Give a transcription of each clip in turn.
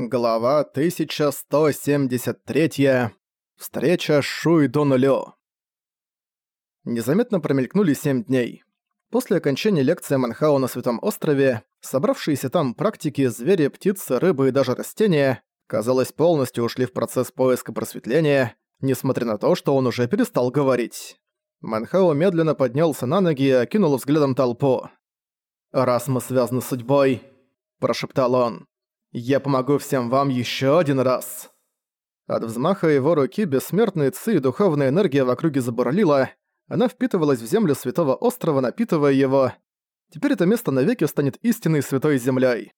Глава 1173. Встреча с Шуй Донулё. Незаметно промелькнули семь дней. После окончания лекции Манхао на Святом острове, собравшиеся там практики, звери, птицы, рыбы и даже растения, казалось, полностью ушли в процесс поиска просветления, несмотря на то, что он уже перестал говорить. Манхао медленно поднялся на ноги и окинул взглядом толпу. «Раз мы связаны судьбой», – прошептал он, я помогу всем вам еще один раз!» От взмаха его руки бессмертные ци и духовная энергия в округе забурлила, она впитывалась в землю Святого Острова, напитывая его. Теперь это место навеки станет истинной Святой Землей.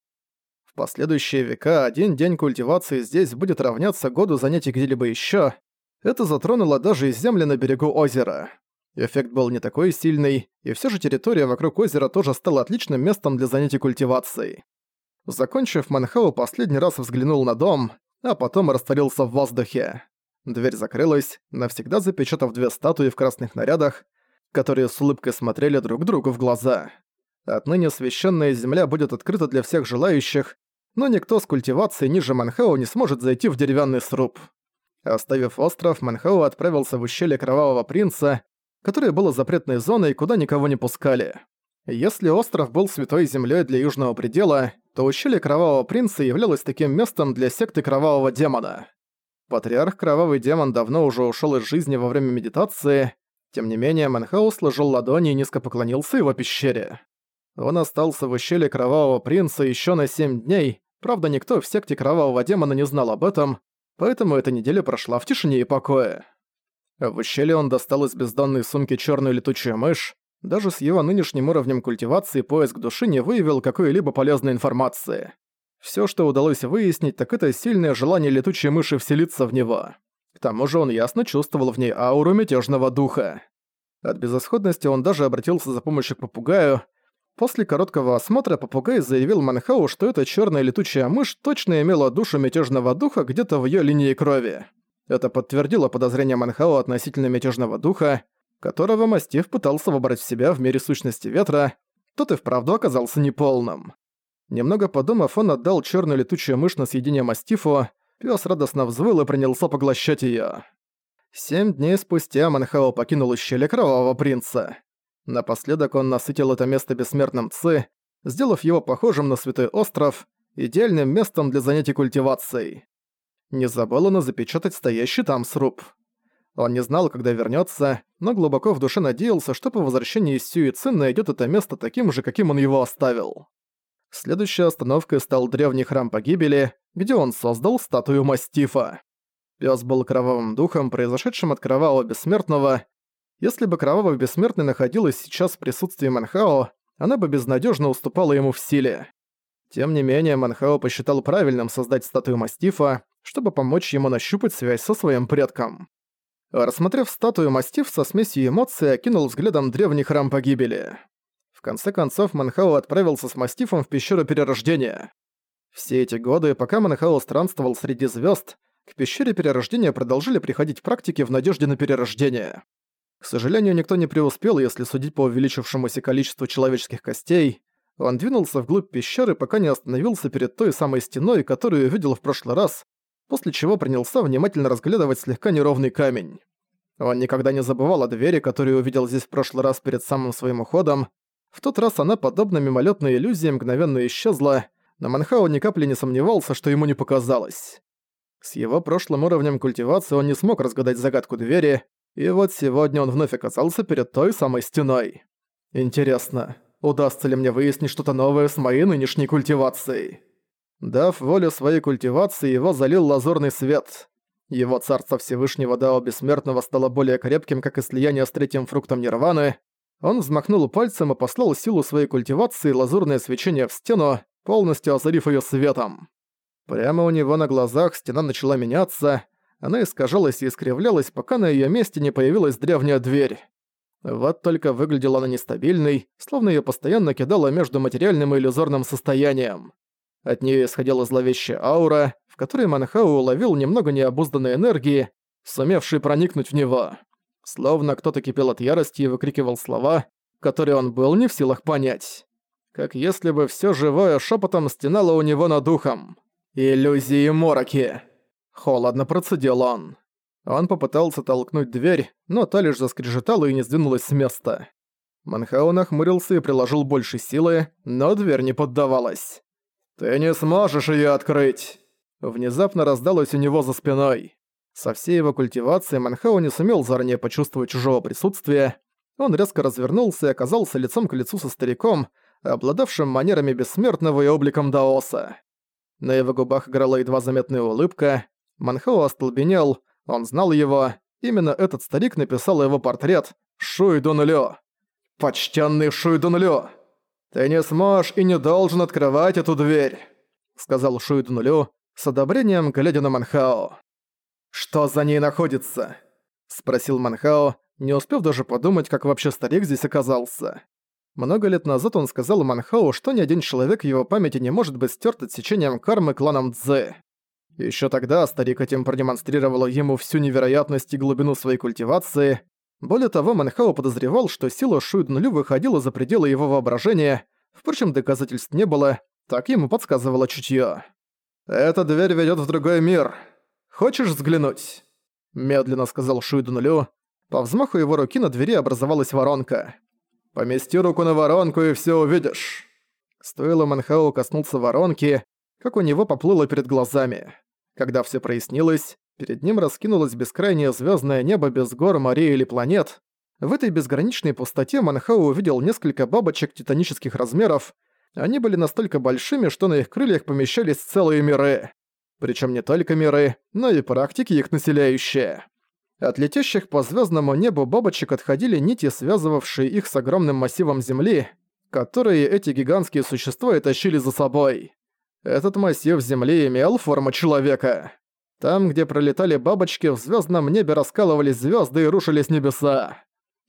В последующие века один день культивации здесь будет равняться году занятий где-либо еще. Это затронуло даже и земли на берегу озера. Эффект был не такой сильный, и все же территория вокруг озера тоже стала отличным местом для занятий культивацией. Закончив, Манхау последний раз взглянул на дом, а потом растворился в воздухе. Дверь закрылась, навсегда запечатав две статуи в красных нарядах, которые с улыбкой смотрели друг другу в глаза. Отныне священная земля будет открыта для всех желающих, но никто с культивацией ниже Манхау не сможет зайти в деревянный сруб. Оставив остров, Мэн Хао отправился в ущелье Кровавого Принца, которое было запретной зоной, куда никого не пускали. Если остров был святой землей для Южного Предела, то ущелье Кровавого Принца являлось таким местом для секты Кровавого Демона. Патриарх Кровавый Демон давно уже ушел из жизни во время медитации, тем не менее Мэн Хао сложил ладони и низко поклонился его пещере. Он остался в ущелье Кровавого Принца еще на семь дней, правда никто в секте Кровавого Демона не знал об этом, поэтому эта неделя прошла в тишине и покое. В ущелье он достал из бездонной сумки черную летучую мышь, даже с его нынешним уровнем культивации поиск души не выявил какой-либо полезной информации. Всё, что удалось выяснить, так это сильное желание летучей мыши вселиться в него. К тому же он ясно чувствовал в ней ауру мятежного духа. От безысходности он даже обратился за помощью к попугаю. После короткого осмотра попугай заявил Манхау, что эта черная летучая мышь точно имела душу мятежного духа где-то в ее линии крови. Это подтвердило подозрение Манхау относительно мятежного духа, которого мастиф пытался вобрать в себя в мире сущности ветра, тот и вправду оказался неполным. Немного подумав, он отдал черную летучую мышь на съедение мастифу, пес радостно взвыл и принялся поглощать ее. Семь дней спустя Манхао покинул ущелье Кровавого Принца. Напоследок он насытил это место бессмертным Ци, сделав его похожим на Святой Остров, идеальным местом для занятий культивацией. Не забыл он запечатать стоящий там сруб. Он не знал, когда вернется, но глубоко в душе надеялся, что по возвращении Сюицин найдет это место таким же, каким он его оставил. Следующей остановкой стал древний храм погибели, где он создал статую мастифа. Пёс был кровавым духом, произошедшим от кровавого бессмертного. Если бы кровавый бессмертный находилась сейчас в присутствии Манхао, она бы безнадежно уступала ему в силе. Тем не менее, Манхао посчитал правильным создать статую мастифа, чтобы помочь ему нащупать связь со своим предком. Рассмотрев статую мастиф со смесью эмоций, окинул взглядом древний храм погибели. В конце концов, Манхао отправился с мастифом в пещеру перерождения. Все эти годы, пока Манхао странствовал среди звезд, к пещере перерождения продолжили приходить практики в надежде на перерождение. К сожалению, никто не преуспел, если судить по увеличившемуся количеству человеческих костей. Он двинулся вглубь пещеры, пока не остановился перед той самой стеной, которую увидел в прошлый раз, после чего принялся внимательно разглядывать слегка неровный камень. Он никогда не забывал о двери, которую увидел здесь в прошлый раз перед самым своим уходом. В тот раз она, подобно мимолетной иллюзии, мгновенно исчезла, но Манхао ни капли не сомневался, что ему не показалось. С его прошлым уровнем культивации он не смог разгадать загадку двери, и вот сегодня он вновь оказался перед той самой стеной. Интересно, удастся ли мне выяснить что-то новое с моей нынешней культивацией? Дав волю своей культивации, его залил лазурный свет. Его царство Всевышнего Дао Бессмертного стало более крепким, как и слияние с третьим фруктом Нирваны. Он взмахнул пальцем и послал силу своей культивации лазурное свечение в стену, полностью озарив ее светом. Прямо у него на глазах стена начала меняться, она искажалась и искривлялась, пока на ее месте не появилась древняя дверь. Вот только выглядела она нестабильной, словно ее постоянно кидало между материальным и иллюзорным состоянием. От нее исходила зловещая аура, в которой Манхау уловил немного необузданной энергии, сумевшей проникнуть в него. Словно кто-то кипел от ярости и выкрикивал слова, которые он был не в силах понять. Как если бы все живое шепотом стенало у него над духом. «Иллюзии мороки!» Холодно процедил он. Он попытался толкнуть дверь, но та лишь заскрежетала и не сдвинулась с места. Манхао нахмурился и приложил больше силы, но дверь не поддавалась. «Ты не сможешь её открыть!» Внезапно раздалось у него за спиной. Со всей его культивацией Манхао не сумел заранее почувствовать чужого присутствия. Он резко развернулся и оказался лицом к лицу со стариком, обладавшим манерами бессмертного и обликом Даоса. На его губах играла едва заметная улыбка. Манхао остолбенел, он знал его. Именно этот старик написал его портрет Шуй Дун Лё. «Почтенный Шуй Дун Лё, ты не сможешь и не должен открывать эту дверь», сказал Шуй Дун Лё с одобрением, глядя на Манхао. «Что за ней находится?» спросил Манхао, не успев даже подумать, как вообще старик здесь оказался. Много лет назад он сказал Манхау, что ни один человек в его памяти не может быть стерт отсечением кармы кланом Цзэ. Еще тогда старик этим продемонстрировал ему всю невероятность и глубину своей культивации. Более того, Манхау подозревал, что сила Шуйднулю выходила за пределы его воображения, впрочем, доказательств не было, так ему подсказывало чутье. «Эта дверь ведет в другой мир. Хочешь взглянуть?» Медленно сказал Шуйднулю. По взмаху его руки на двери образовалась воронка. Помести руку на воронку и все увидишь». Стоило Манхау коснуться воронки, как у него поплыло перед глазами. Когда все прояснилось, перед ним раскинулось бескрайнее звездное небо без гор, морей или планет. В этой безграничной пустоте Манхау увидел несколько бабочек титанических размеров. Они были настолько большими, что на их крыльях помещались целые миры. Причем не только миры, но и практики их населяющие. От летящих по звездному небу бабочек отходили нити, связывавшие их с огромным массивом Земли, которые эти гигантские существа тащили за собой. Этот массив Земли имел форму человека. Там, где пролетали бабочки, в звездном небе раскалывались звезды и рушились небеса.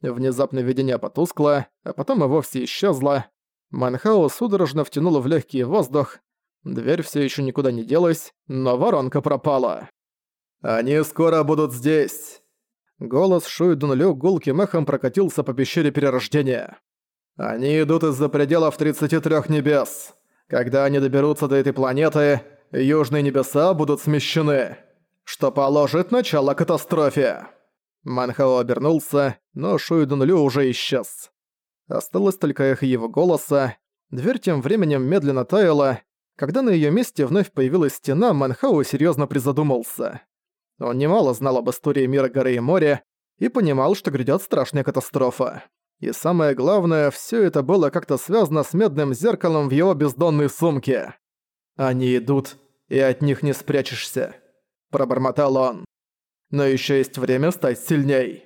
Внезапно видение потускло, а потом и вовсе исчезло. Манхао судорожно втянула в легкий воздух. Дверь все еще никуда не делась, но воронка пропала. «Они скоро будут здесь!» Голос Шуй Дунлю гулким эхом прокатился по пещере перерождения. «Они идут из-за пределов 33 небес. Когда они доберутся до этой планеты, южные небеса будут смещены, что положит начало катастрофе». Манхао обернулся, но Шуй Дунлю уже исчез. Осталось только эхо его голоса. Дверь тем временем медленно таяла. Когда на её месте вновь появилась стена, Манхао серьёзно призадумался. Он немало знал об истории мира горы и моря и понимал, что грядет страшная катастрофа. И самое главное, все это было как-то связано с медным зеркалом в его бездонной сумке. «Они идут, и от них не спрячешься», – пробормотал он. «Но еще есть время стать сильней».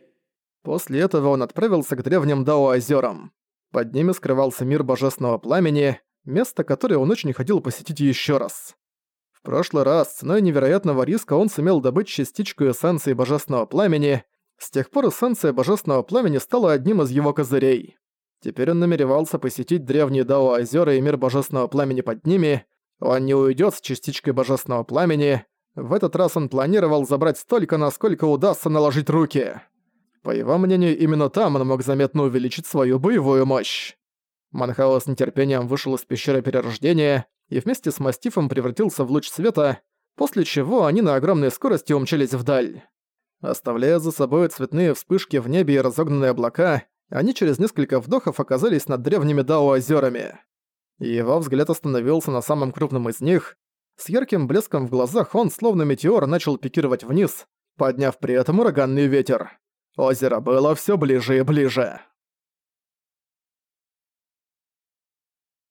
После этого он отправился к древним Дао-озерам. Под ними скрывался мир Божественного Пламени, место, которое он очень хотел посетить еще раз прошлый раз ценой невероятного риска он сумел добыть частичку эссенции Божественного Пламени. С тех пор эссенция Божественного Пламени стала одним из его козырей. Теперь он намеревался посетить древние Дао-озера и мир Божественного Пламени под ними. Он не уйдет с частичкой Божественного Пламени. В этот раз он планировал забрать столько, насколько удастся наложить руки. По его мнению, именно там он мог заметно увеличить свою боевую мощь. Манхао с нетерпением вышел из пещеры перерождения и вместе с мастифом превратился в луч света, после чего они на огромной скорости умчались вдаль. Оставляя за собой цветные вспышки в небе и разогнанные облака, они через несколько вдохов оказались над древними Дао-озерами. Его взгляд остановился на самом крупном из них. С ярким блеском в глазах он, словно метеор, начал пикировать вниз, подняв при этом ураганный ветер. Озеро было все ближе и ближе.